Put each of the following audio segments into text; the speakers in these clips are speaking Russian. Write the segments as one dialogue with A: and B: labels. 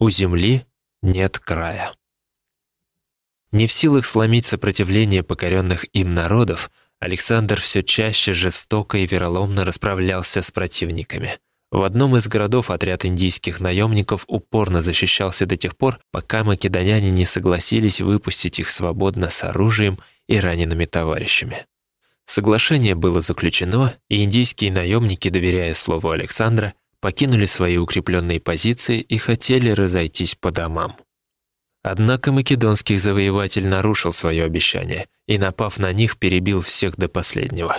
A: у земли нет края. Не в силах сломить сопротивление покоренных им народов, Александр все чаще жестоко и вероломно расправлялся с противниками. В одном из городов отряд индийских наемников упорно защищался до тех пор, пока македоняне не согласились выпустить их свободно с оружием и ранеными товарищами. Соглашение было заключено, и индийские наемники, доверяя слову Александра, покинули свои укрепленные позиции и хотели разойтись по домам. Однако македонский завоеватель нарушил свое обещание и, напав на них, перебил всех до последнего.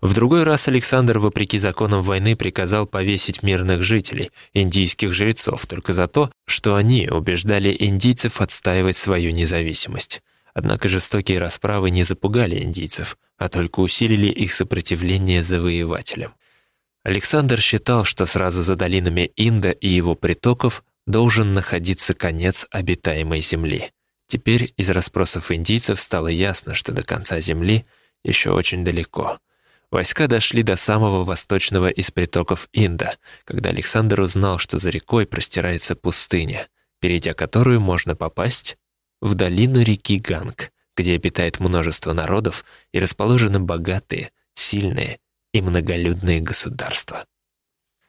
A: В другой раз Александр, вопреки законам войны, приказал повесить мирных жителей, индийских жрецов, только за то, что они убеждали индийцев отстаивать свою независимость. Однако жестокие расправы не запугали индийцев, а только усилили их сопротивление завоевателям. Александр считал, что сразу за долинами Инда и его притоков должен находиться конец обитаемой земли. Теперь из расспросов индийцев стало ясно, что до конца земли еще очень далеко. Войска дошли до самого восточного из притоков Инда, когда Александр узнал, что за рекой простирается пустыня, перейдя которую можно попасть в долину реки Ганг, где обитает множество народов и расположены богатые, сильные и многолюдные государства.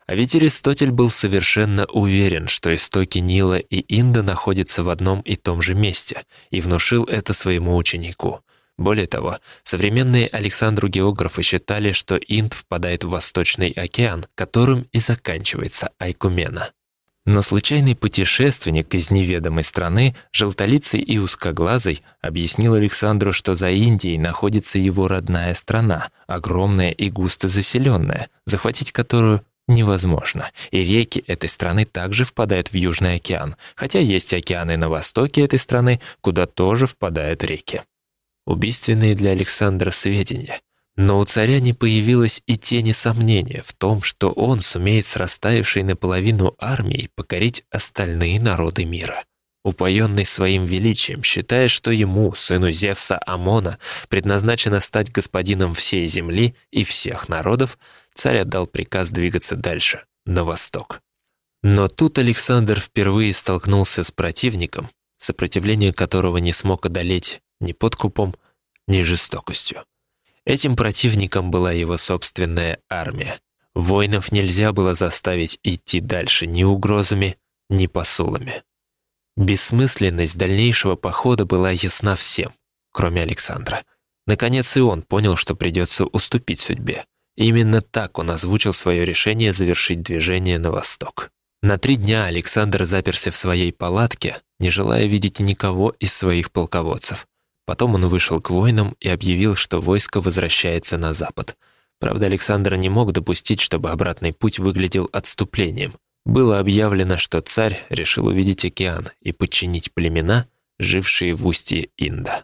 A: А ведь Аристотель был совершенно уверен, что истоки Нила и Инда находятся в одном и том же месте, и внушил это своему ученику. Более того, современные Александру географы считали, что Инд впадает в Восточный океан, которым и заканчивается Айкумена. Но случайный путешественник из неведомой страны, желтолицый и узкоглазый, объяснил Александру, что за Индией находится его родная страна, огромная и густо заселенная, захватить которую невозможно. И реки этой страны также впадают в Южный океан, хотя есть океаны на востоке этой страны, куда тоже впадают реки. Убийственные для Александра сведения. Но у царя не появилось и тени сомнения в том, что он сумеет с растаявшей наполовину армией покорить остальные народы мира. Упоенный своим величием, считая, что ему, сыну Зевса Амона, предназначено стать господином всей земли и всех народов, царь отдал приказ двигаться дальше, на восток. Но тут Александр впервые столкнулся с противником, сопротивление которого не смог одолеть ни подкупом, ни жестокостью. Этим противником была его собственная армия. Воинов нельзя было заставить идти дальше ни угрозами, ни посулами. Бессмысленность дальнейшего похода была ясна всем, кроме Александра. Наконец и он понял, что придется уступить судьбе. Именно так он озвучил свое решение завершить движение на восток. На три дня Александр заперся в своей палатке, не желая видеть никого из своих полководцев. Потом он вышел к воинам и объявил, что войско возвращается на запад. Правда, Александр не мог допустить, чтобы обратный путь выглядел отступлением. Было объявлено, что царь решил увидеть океан и подчинить племена, жившие в устье Инда.